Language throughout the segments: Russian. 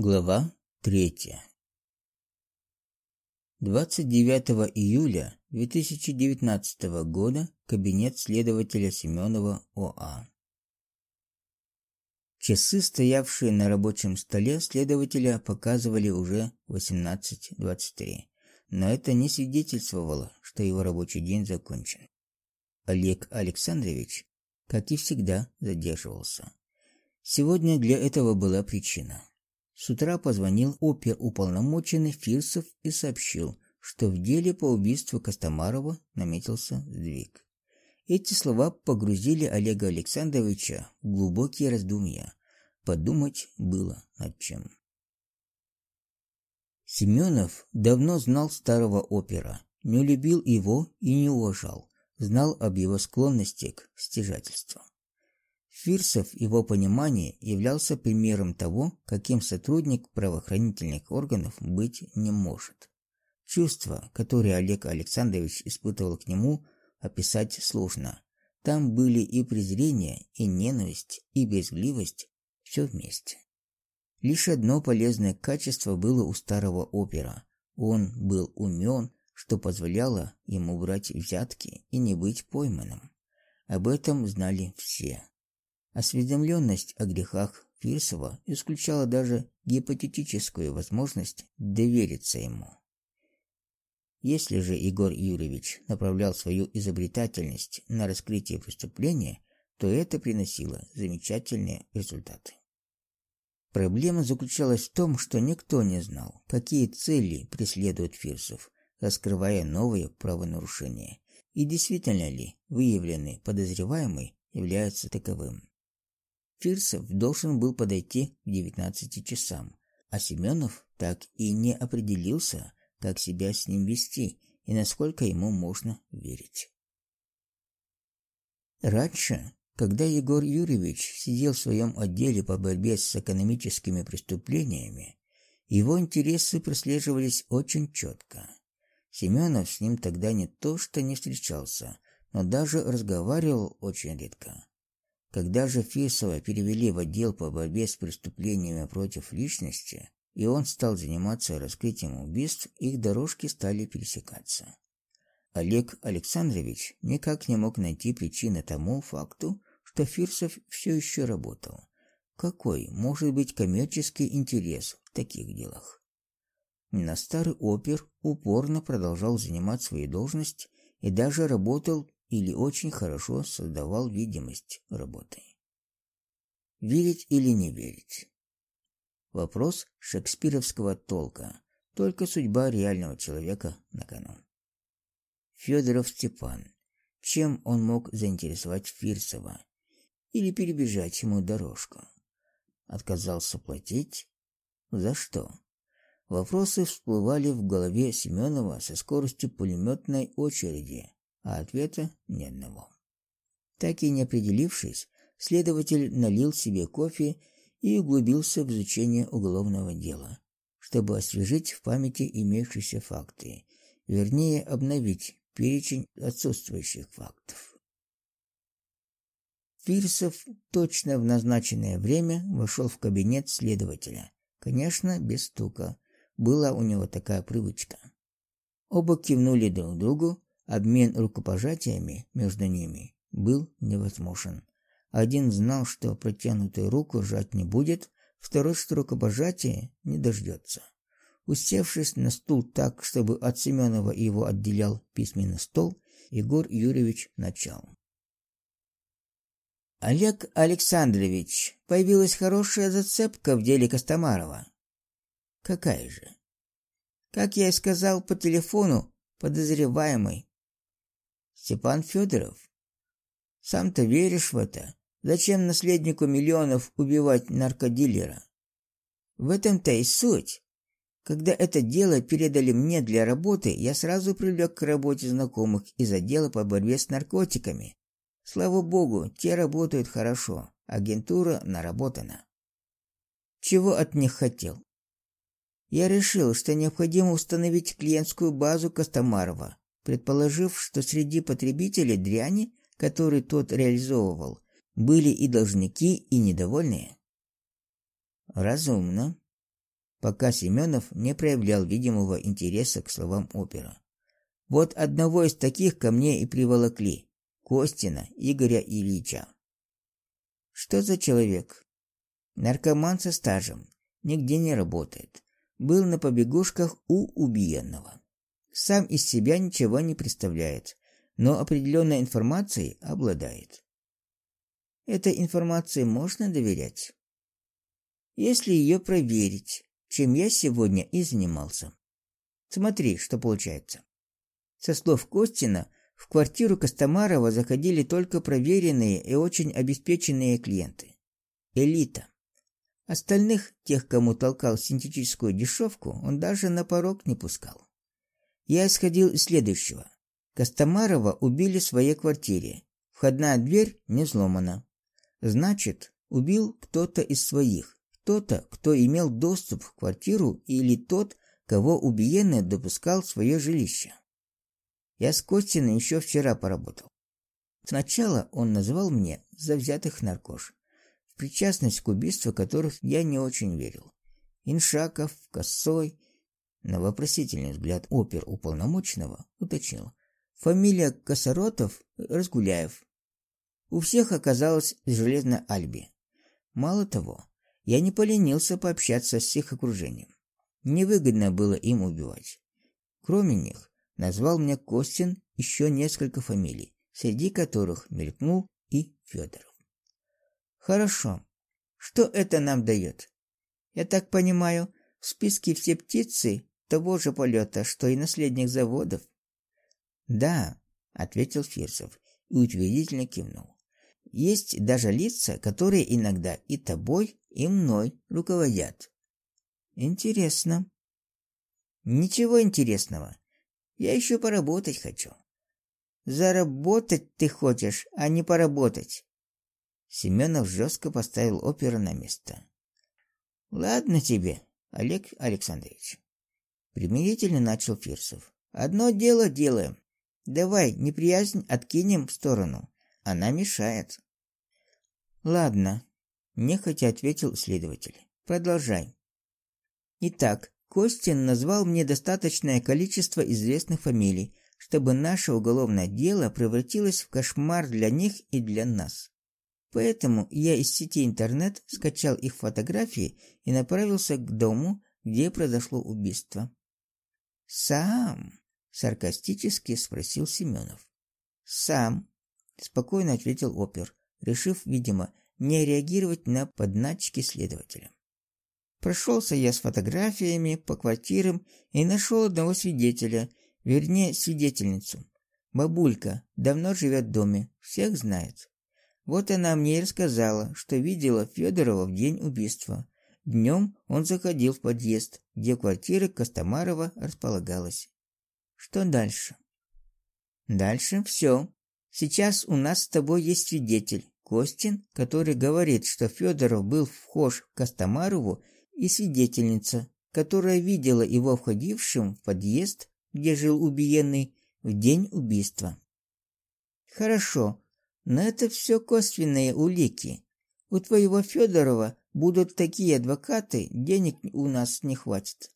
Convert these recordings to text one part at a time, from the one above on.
Глава третья. 29 июля 2019 года. Кабинет следователя Семенова ОА. Часы, стоявшие на рабочем столе следователя, показывали уже 18:23. Но это не свидетельствовало, что его рабочий день закончен. Олег Александрович, как и всегда, задерживался. Сегодня для этого была причина. С утра позвонил оперуполномоченный Фирсов и сообщил, что в деле по убийству Костомарова наметился сдвиг. Эти слова погрузили Олега Александровича в глубокие раздумья. Подумать было над чем. Семенов давно знал старого опера, не любил его и не уважал, знал об его склонности к стяжательству. Фирсов, его понимание, являлся примером того, каким сотрудник правоохранительных органов быть не может. Чувства, которые Олег Александрович испытывал к нему, описать сложно. Там были и презрение, и ненависть, и брезгливость, все вместе. Лишь одно полезное качество было у старого опера. Он был умен, что позволяло ему брать взятки и не быть пойманным. Об этом знали все. Осведомленность о грехах Фирсова исключала даже гипотетическую возможность довериться ему. Если же Егор Юрьевич направлял свою изобретательность на раскрытие преступления, то это приносило замечательные результаты. Проблема заключалась в том, что никто не знал, какие цели преследует Фирсов, раскрывая новые правонарушения, и действительно ли выявленный подозреваемый является таковым. Фирсов должен был подойти к 19 часам, а Семенов так и не определился, как себя с ним вести и насколько ему можно верить. Раньше, когда Егор Юрьевич сидел в своем отделе по борьбе с экономическими преступлениями, его интересы прослеживались очень четко. Семенов с ним тогда не то что не встречался, но даже разговаривал очень редко. Когда же Фирсова перевели в отдел по борьбе с преступлениями против личности, и он стал заниматься раскрытием убийств, их дорожки стали пересекаться. Олег Александрович никак не мог найти причины тому факту, что Фирсов все еще работал. Какой может быть коммерческий интерес в таких делах? На старый опер упорно продолжал занимать свою должность и даже работал или очень хорошо создавал видимость работы. Верить или не верить? Вопрос шекспировского толка, только судьба реального человека на кону. Федоров Степан. Чем он мог заинтересовать Фирсова или перебежать ему дорожку? Отказался платить? За что? Вопросы всплывали в голове Семенова со скоростью пулеметной очереди а ответа ни одного. Так и не определившись, следователь налил себе кофе и углубился в изучение уголовного дела, чтобы освежить в памяти имеющиеся факты, вернее, обновить перечень отсутствующих фактов. Фирсов точно в назначенное время вошел в кабинет следователя. Конечно, без стука. Была у него такая привычка. Оба кивнули друг другу, Обмен рукопожатиями между ними был невозможен. Один знал, что протянутую руку жать не будет, второй, что рукопожатия не дождется. Усевшись на стул так, чтобы от Семенова его отделял письменный стол, Егор Юрьевич начал. Олег Александрович, появилась хорошая зацепка в деле Костомарова. Какая же? Как я и сказал по телефону, подозреваемый Степан Федоров. Сам-то веришь в это? Зачем наследнику миллионов убивать наркодилера? В этом-то и суть. Когда это дело передали мне для работы, я сразу привлек к работе знакомых из отдела по борьбе с наркотиками. Слава богу, те работают хорошо, агентура наработана. Чего от них хотел? Я решил, что необходимо установить клиентскую базу Костомарова, предположив, что среди потребителей дряни, который тот реализовывал, были и должники, и недовольные. Разумно. пока Семенов не проявлял видимого интереса к словам опера. Вот одного из таких ко мне и приволокли. Костина Игоря Ильича. Что за человек? Наркоман со стажем, нигде не работает. Был на побегушках у убиенного. Сам из себя ничего не представляет, но определенной информацией обладает. Этой информации можно доверять? Если ее проверить, чем я сегодня и занимался. Смотри, что получается. Со слов Костина, в квартиру Костомарова заходили только проверенные и очень обеспеченные клиенты. Элита. Остальных, тех, кому толкал синтетическую дешевку, он даже на порог не пускал. Я исходил из следующего. Костомарова убили в своей квартире. Входная дверь не взломана. Значит, убил кто-то из своих. Кто-то, кто имел доступ в квартиру или тот, кого убиенный допускал в свое жилище. Я с Костиной еще вчера поработал. Сначала он назвал мне завзятых наркош, в причастность к убийству которых я не очень верил. Иншаков, Косой, на вопросительный взгляд опер уполномоченного уточнил. Фамилия Косоротов Разгуляев. У всех оказалось железно альби. Мало того, я не поленился пообщаться с их окружением. Невыгодно было им убивать. Кроме них, назвал мне Костин еще несколько фамилий, среди которых мелькнул и Федоров. Хорошо. Что это нам дает? Я так понимаю, в списке все птицы того же полета, что и наследник заводов. Да, ответил Фирсов и утвердительно кивнул. Есть даже лица, которые иногда и тобой, и мной руководят. Интересно. Ничего интересного. Я еще поработать хочу. Заработать ты хочешь, а не поработать. Семенов жестко поставил оперу на место. Ладно тебе, Олег Александрович. Примирительно начал Фирсов. Одно дело делаем. Давай неприязнь откинем в сторону. Она мешает. Ладно, нехотя ответил следователь. Продолжай. Итак, Костин назвал мне достаточное количество известных фамилий, чтобы наше уголовное дело превратилось в кошмар для них и для нас. Поэтому я из сети интернет скачал их фотографии и направился к дому, где произошло убийство. Сам, саркастически спросил Семенов. Сам, спокойно ответил опер, решив, видимо, не реагировать на подначки следователя. Прошелся я с фотографиями по квартирам и нашел одного свидетеля, вернее, свидетельницу. Бабулька давно живет в доме, всех знает. Вот она мне и рассказала, что видела Федорова в день убийства. Днем он заходил в подъезд, где квартира Костомарова располагалась. Что дальше? Дальше все. Сейчас у нас с тобой есть свидетель, Костин, который говорит, что Федоров был вхож к Костомарову и свидетельница, которая видела его входившим в подъезд, где жил убиенный, в день убийства. Хорошо, но это все косвенные улики. У твоего Федорова будут такие адвокаты, денег у нас не хватит.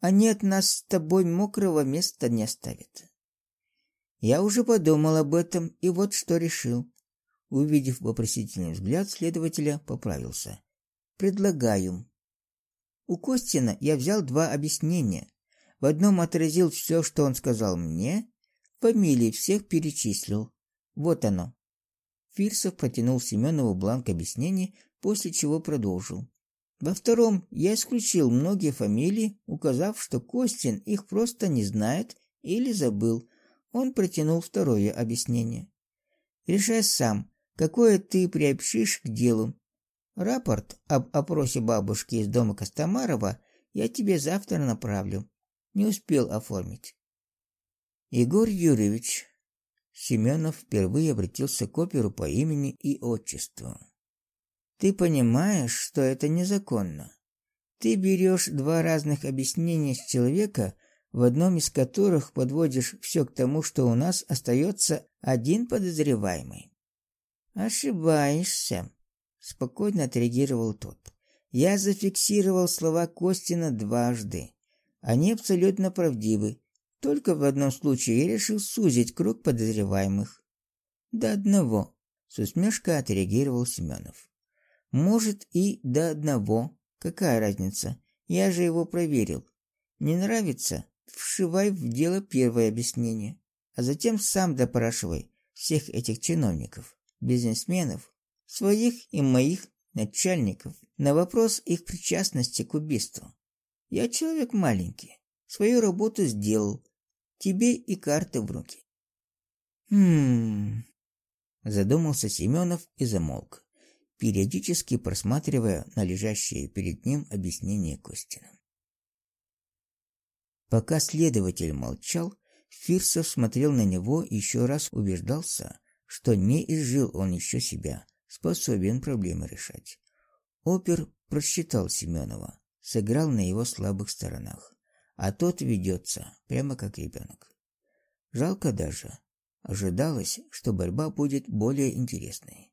Они от нас с тобой мокрого места не оставят. Я уже подумал об этом и вот что решил. Увидев вопросительный взгляд следователя, поправился. Предлагаю у Костина я взял два объяснения. В одном отразил все, что он сказал мне, фамилии всех перечислил. Вот оно. Фирсов протянул Семенову бланк объяснений, после чего продолжил. Во втором я исключил многие фамилии, указав, что Костин их просто не знает или забыл. Он протянул второе объяснение. Решай сам, какое ты приобщишь к делу, Рапорт об опросе бабушки из дома Костомарова я тебе завтра направлю. Не успел оформить. Егор Юрьевич Семенов впервые обратился к оперу по имени и отчеству. Ты понимаешь, что это незаконно. Ты берешь два разных объяснения с человека, в одном из которых подводишь все к тому, что у нас остается один подозреваемый. Ошибаешься спокойно отреагировал тот. Я зафиксировал слова Костина дважды. Они абсолютно правдивы. Только в одном случае я решил сузить круг подозреваемых. До одного, с усмешкой отреагировал Семенов. Может и до одного. Какая разница? Я же его проверил. Не нравится? Вшивай в дело первое объяснение, а затем сам допрашивай всех этих чиновников, бизнесменов, своих и моих начальников на вопрос их причастности к убийству. Я человек маленький, свою работу сделал, тебе и карты в руки. Хм. Задумался Семенов и замолк, периодически просматривая на лежащее перед ним объяснение Костина. Пока следователь молчал, Фирсов смотрел на него и еще раз убеждался, что не изжил он еще себя, способен проблемы решать. Опер просчитал Семенова, сыграл на его слабых сторонах, а тот ведется прямо как ребенок. Жалко даже. Ожидалось, что борьба будет более интересной.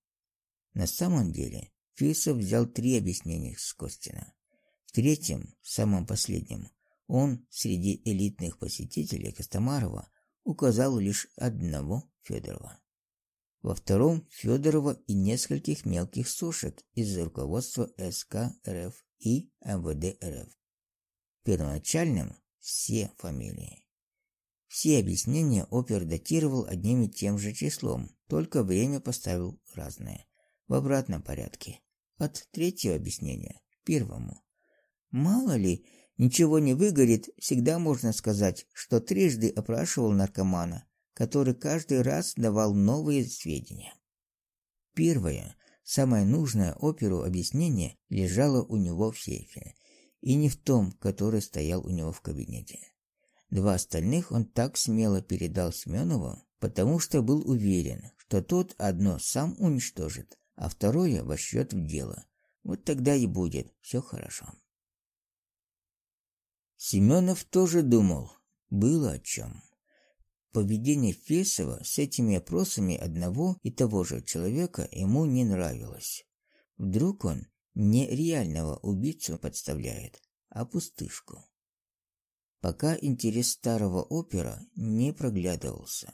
На самом деле, Фирсов взял три объяснения с Костина. В третьем, самом последнем, он среди элитных посетителей Костомарова указал лишь одного Федорова. Во втором Федорова и нескольких мелких сушек из руководства СК РФ и МВД РФ. Первоначальным все фамилии. Все объяснения опер датировал одним и тем же числом, только время поставил разное, в обратном порядке, от третьего объяснения к первому. Мало ли, ничего не выгорит, всегда можно сказать, что трижды опрашивал наркомана, который каждый раз давал новые сведения. Первое, самое нужное оперу объяснение лежало у него в сейфе, и не в том, который стоял у него в кабинете. Два остальных он так смело передал Семенову, потому что был уверен, что тот одно сам уничтожит, а второе вошьет в дело. Вот тогда и будет все хорошо. Семенов тоже думал, было о чем. Поведение Фесова с этими опросами одного и того же человека ему не нравилось. Вдруг он не реального убийцу подставляет, а пустышку. Пока интерес старого опера не проглядывался.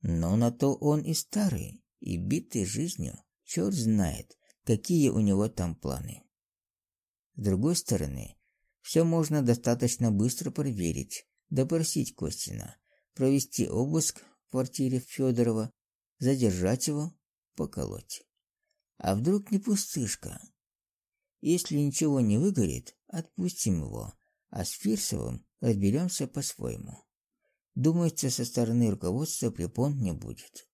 Но на то он и старый, и битый жизнью, черт знает, какие у него там планы. С другой стороны, все можно достаточно быстро проверить, допросить Костина, провести обыск в квартире Федорова, задержать его, поколоть. А вдруг не пустышка? Если ничего не выгорит, отпустим его, а с Фирсовым разберемся по-своему. Думается, со стороны руководства препон не будет.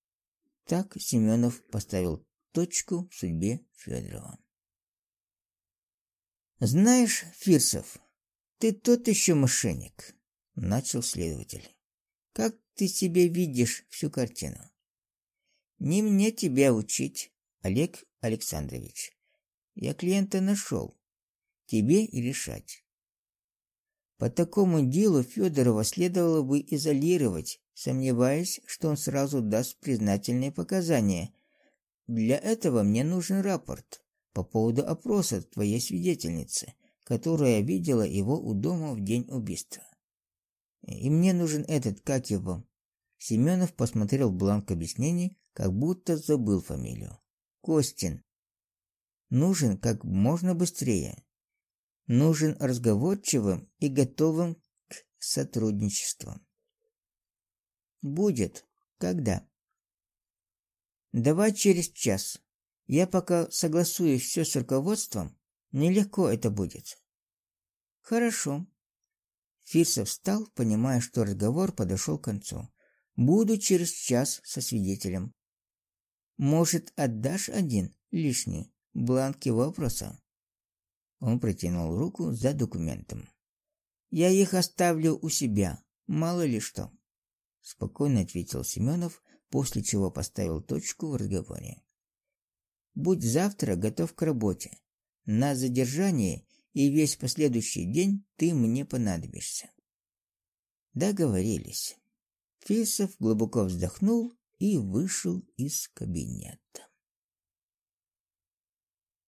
Так Семенов поставил точку в судьбе Федорова. Знаешь, Фирсов, ты тот еще мошенник, начал следователь. Как ты себе видишь всю картину? Не мне тебя учить, Олег Александрович. Я клиента нашел. Тебе и решать. По такому делу Федорова следовало бы изолировать, сомневаясь, что он сразу даст признательные показания. Для этого мне нужен рапорт по поводу опроса твоей свидетельницы, которая видела его у дома в день убийства. И мне нужен этот, как его. Семенов посмотрел в бланк объяснений, как будто забыл фамилию. Костин. Нужен как можно быстрее. Нужен разговорчивым и готовым к сотрудничеству. Будет. Когда? Давай через час. Я пока согласую все с руководством, нелегко это будет. Хорошо. Фирсов встал, понимая, что разговор подошел к концу. Буду через час со свидетелем. Может, отдашь один лишний бланк его вопроса? Он протянул руку за документом. Я их оставлю у себя, мало ли что, спокойно ответил Семенов, после чего поставил точку в разговоре. Будь завтра готов к работе. На задержание и весь последующий день ты мне понадобишься. Договорились. Фисов глубоко вздохнул и вышел из кабинета.